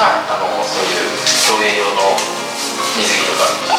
はい、あのそういう競泳用の水着とか。